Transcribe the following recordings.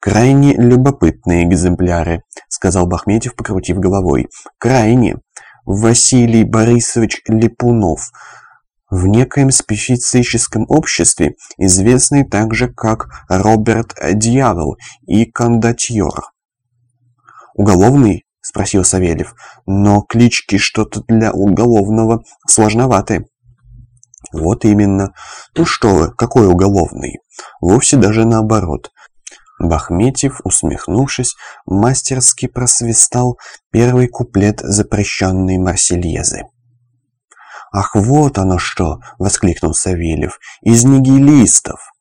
«Крайне любопытные экземпляры», — сказал Бахметьев, покрутив головой. «Крайне. Василий Борисович Липунов, в некоем специфическом обществе, известный также как Роберт Дьявол и Кондотьер». «Уголовный?» — спросил Савельев. «Но клички что-то для уголовного сложноваты». «Вот именно. Ну что вы, какой уголовный? Вовсе даже наоборот. Бахметьев, усмехнувшись, мастерски просвистал первый куплет запрещенной Марсельезы. «Ах, вот оно что!» — воскликнул Савельев. «Из нигилистов!»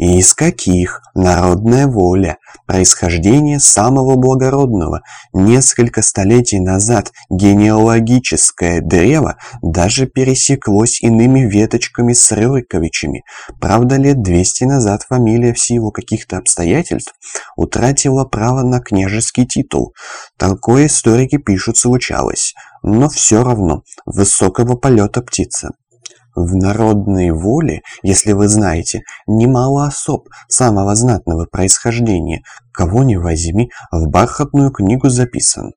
И из каких? Народная воля, происхождение самого благородного. Несколько столетий назад генеалогическое древо даже пересеклось иными веточками с Рюриковичами. Правда, лет 200 назад фамилия в силу каких-то обстоятельств утратила право на княжеский титул. Такое историки пишут случалось. Но все равно высокого полета птица. В народной воле, если вы знаете, немало особ самого знатного происхождения, кого ни возьми, в бархатную книгу записан.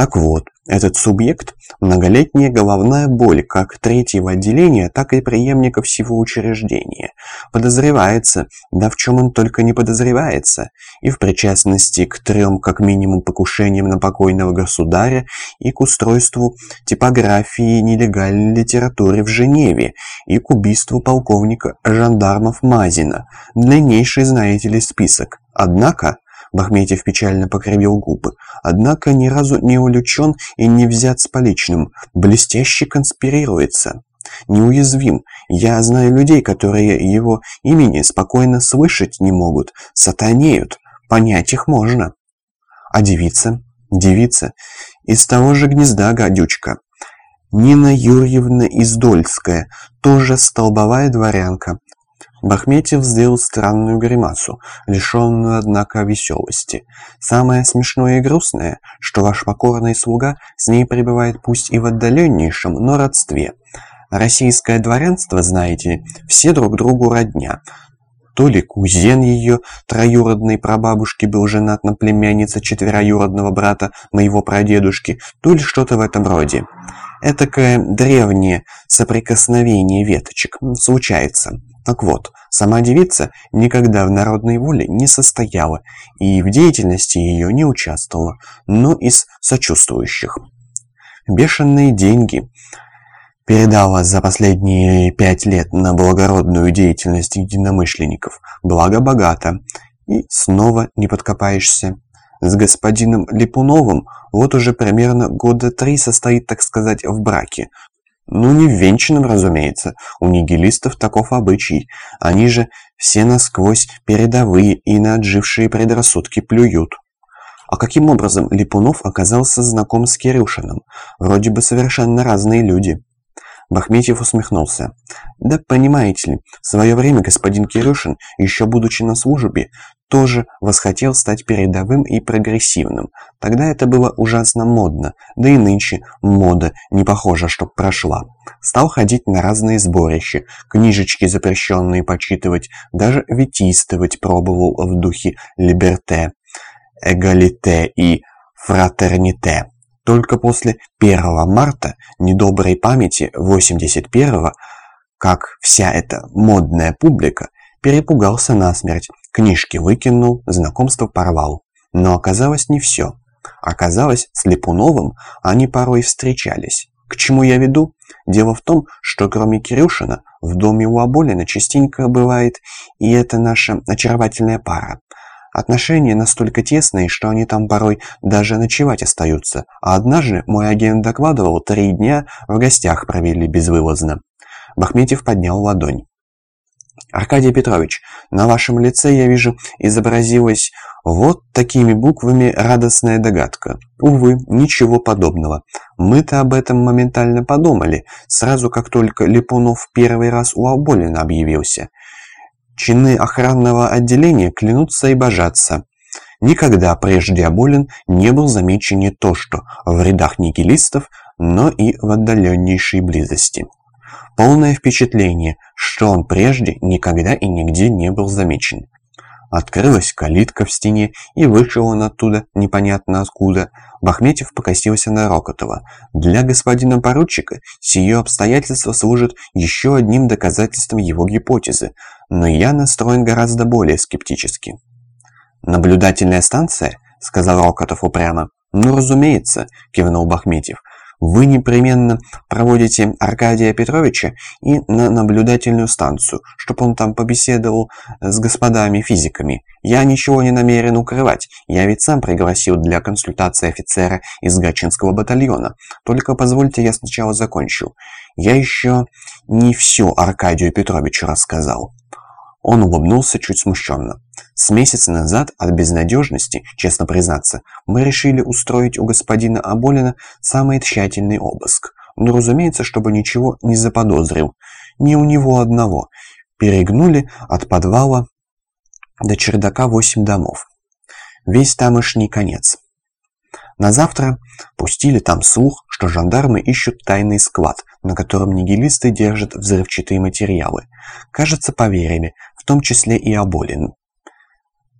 Так вот, этот субъект – многолетняя головная боль как третьего отделения, так и преемника всего учреждения. Подозревается, да в чем он только не подозревается, и в причастности к трем как минимум покушениям на покойного государя и к устройству типографии нелегальной литературы в Женеве, и к убийству полковника жандармов Мазина. Длиннейший, знаете ли, список. Однако... Бахметьев печально покривил губы. Однако ни разу не увлечен и не взят с поличным. Блестяще конспирируется. Неуязвим. Я знаю людей, которые его имени спокойно слышать не могут. Сатанеют. Понять их можно. А девица? Девица. Из того же гнезда гадючка. Нина Юрьевна Издольская, тоже столбовая дворянка. Бахметьев сделал странную гримасу, лишенную, однако, веселости. Самое смешное и грустное, что ваш покорный слуга с ней пребывает пусть и в отдаленнейшем, но родстве. Российское дворянство, знаете, все друг другу родня. То ли кузен ее троюродной прабабушки был женат на племяннице четвероюродного брата моего прадедушки, то ли что-то в этом роде. Этакое древнее соприкосновение веточек случается. Так вот, сама девица никогда в народной воле не состояла и в деятельности ее не участвовала, но из сочувствующих. Бешеные деньги передала за последние пять лет на благородную деятельность единомышленников, благо богато, и снова не подкопаешься. С господином Липуновым вот уже примерно года три состоит, так сказать, в браке, ну, не венчанным, разумеется. У нигилистов таков обычай. Они же все насквозь передовые и на отжившие предрассудки плюют. А каким образом Липунов оказался знаком с Кирюшиным? Вроде бы совершенно разные люди. Бахметьев усмехнулся. «Да понимаете ли, в свое время господин Кирюшин, еще будучи на службе, тоже восхотел стать передовым и прогрессивным. Тогда это было ужасно модно, да и нынче мода не похожа, чтоб прошла. Стал ходить на разные сборища, книжечки запрещенные почитывать, даже витийствовать пробовал в духе «либерте», «эгалите» и «фратерните». Только после 1 марта недоброй памяти 81-го, как вся эта модная публика, перепугался насмерть, книжки выкинул, знакомство порвал. Но оказалось не все. Оказалось, с Липуновым они порой встречались. К чему я веду? Дело в том, что кроме Кирюшина, в доме у Аболина частенько бывает и эта наша очаровательная пара. Отношения настолько тесные, что они там порой даже ночевать остаются, а однажды мой агент докладывал, три дня в гостях провели безвылазно. Бахметьев поднял ладонь. «Аркадий Петрович, на вашем лице, я вижу, изобразилась вот такими буквами радостная догадка. Увы, ничего подобного. Мы-то об этом моментально подумали, сразу как только Липунов первый раз у Аболина объявился. Чины охранного отделения клянутся и божатся. Никогда прежде Аболин не был замечен не то что в рядах нигилистов, но и в отдаленнейшей близости. Полное впечатление, что он прежде никогда и нигде не был замечен. Открылась калитка в стене, и вышел он оттуда непонятно откуда. Бахметьев покосился на Рокотова. Для господина поручика сие обстоятельство служит еще одним доказательством его гипотезы, но я настроен гораздо более скептически. «Наблюдательная станция?» — сказал Рокотов упрямо. «Ну, разумеется», — кивнул Бахметьев. Вы непременно проводите Аркадия Петровича и на наблюдательную станцию, чтобы он там побеседовал с господами-физиками. Я ничего не намерен укрывать, я ведь сам пригласил для консультации офицера из Гатчинского батальона. Только позвольте я сначала закончу. Я еще не все Аркадию Петровичу рассказал. Он улыбнулся чуть смущенно. С месяца назад от безнадежности, честно признаться, мы решили устроить у господина Аболина самый тщательный обыск. Но, разумеется, чтобы ничего не заподозрил. Не у него одного. Перегнули от подвала до чердака восемь домов. Весь тамошний конец. На завтра пустили там слух, что жандармы ищут тайный склад, на котором нигилисты держат взрывчатые материалы. Кажется, поверили, в том числе и Аболин.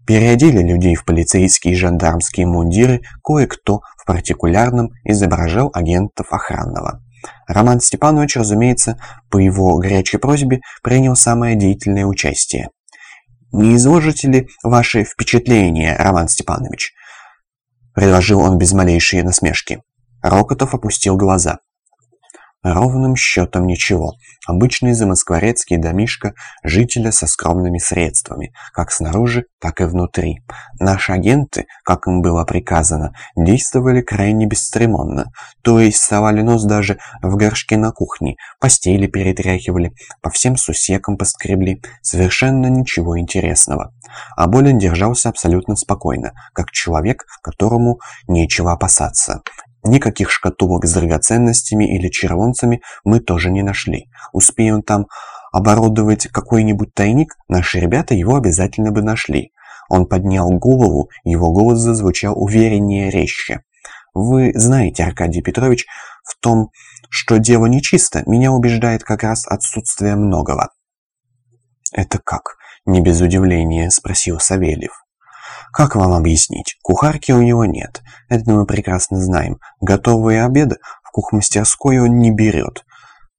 Переодели людей в полицейские и жандармские мундиры, кое-кто в партикулярном изображал агентов охранного. Роман Степанович, разумеется, по его горячей просьбе принял самое деятельное участие. «Не изложите ли ваши впечатления, Роман Степанович?» — предложил он без малейшей насмешки. Рокотов опустил глаза. Ровным счетом ничего. Обычный замоскворецкий домишко жителя со скромными средствами, как снаружи, так и внутри. Наши агенты, как им было приказано, действовали крайне бесцеремонно, то есть совали нос даже в горшке на кухне, постели перетряхивали, по всем сусекам поскребли, совершенно ничего интересного. А Болин держался абсолютно спокойно, как человек, которому нечего опасаться. Никаких шкатулок с драгоценностями или червонцами мы тоже не нашли. Успеем там оборудовать какой-нибудь тайник, наши ребята его обязательно бы нашли. Он поднял голову, его голос зазвучал увереннее, резче. Вы знаете, Аркадий Петрович, в том, что дело нечисто, меня убеждает как раз отсутствие многого. «Это как?» – не без удивления спросил Савельев. Как вам объяснить? Кухарки у него нет. Это мы прекрасно знаем. Готовые обеды в кухмастерской он не берет.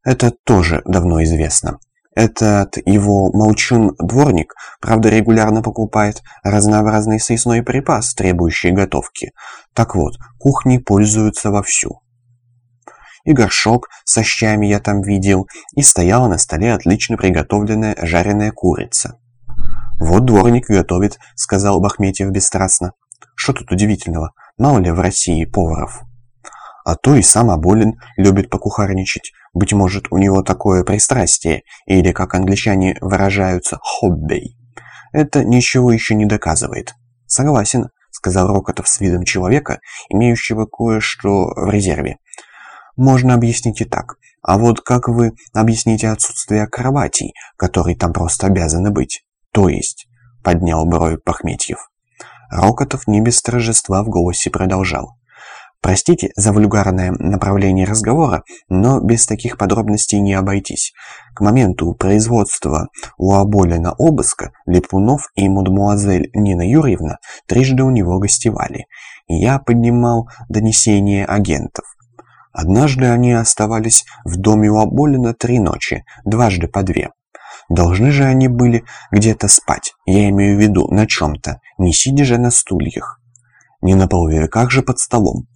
Это тоже давно известно. Этот его молчун-дворник, правда, регулярно покупает разнообразный съестной припас, требующий готовки. Так вот, кухни пользуются вовсю. И горшок со щами я там видел, и стояла на столе отлично приготовленная жареная курица. «Вот дворник готовит», — сказал Бахметьев бесстрастно. «Что тут удивительного? Мало ли в России поваров?» А то и сам Аболин любит покухарничать. Быть может, у него такое пристрастие, или, как англичане выражаются, хобби. Это ничего еще не доказывает. Согласен, сказал Рокотов с видом человека, имеющего кое-что в резерве. Можно объяснить и так. А вот как вы объясните отсутствие кроватей, которые там просто обязаны быть? «То есть?» — поднял бровь Пахметьев. Рокотов не без торжества в голосе продолжал. Простите за вульгарное направление разговора, но без таких подробностей не обойтись. К моменту производства у Аболина обыска Липунов и мадмуазель Нина Юрьевна трижды у него гостевали. Я поднимал донесения агентов. Однажды они оставались в доме у Аболина три ночи, дважды по две. Должны же они были где-то спать, я имею в виду на чем-то, не сидя же на стульях. Не на половиках же под столом.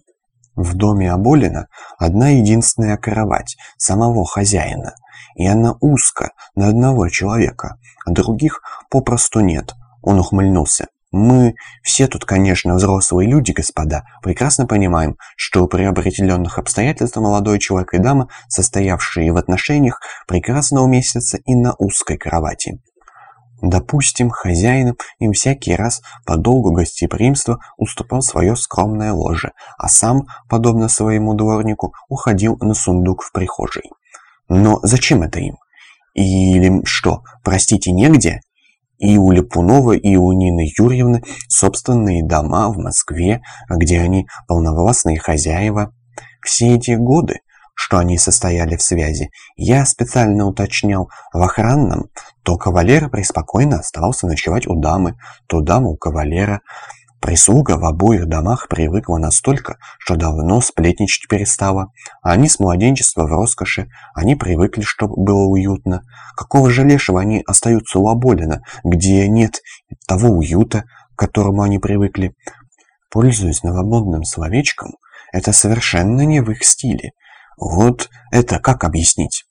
В доме Аболина одна единственная кровать самого хозяина, и она узко на одного человека, а других попросту нет. Он ухмыльнулся. Мы все тут, конечно, взрослые люди, господа, прекрасно понимаем, что при определенных обстоятельствах молодой человек и дама, состоявшие в отношениях, прекрасно уместятся и на узкой кровати. Допустим, хозяин им всякий раз по долгу гостеприимства уступал свое скромное ложе, а сам, подобно своему дворнику, уходил на сундук в прихожей. Но зачем это им? Или что, простите, негде? И у Липунова, и у Нины Юрьевны собственные дома в Москве, где они полновластные хозяева. Все эти годы что они состояли в связи. Я специально уточнял в охранном, то кавалер преспокойно оставался ночевать у дамы, то дама у кавалера. Прислуга в обоих домах привыкла настолько, что давно сплетничать перестала. Они с младенчества в роскоши, они привыкли, чтобы было уютно. Какого же лешего они остаются у Аболина, где нет того уюта, к которому они привыкли? Пользуясь новомодным словечком, это совершенно не в их стиле. Вот это как объяснить?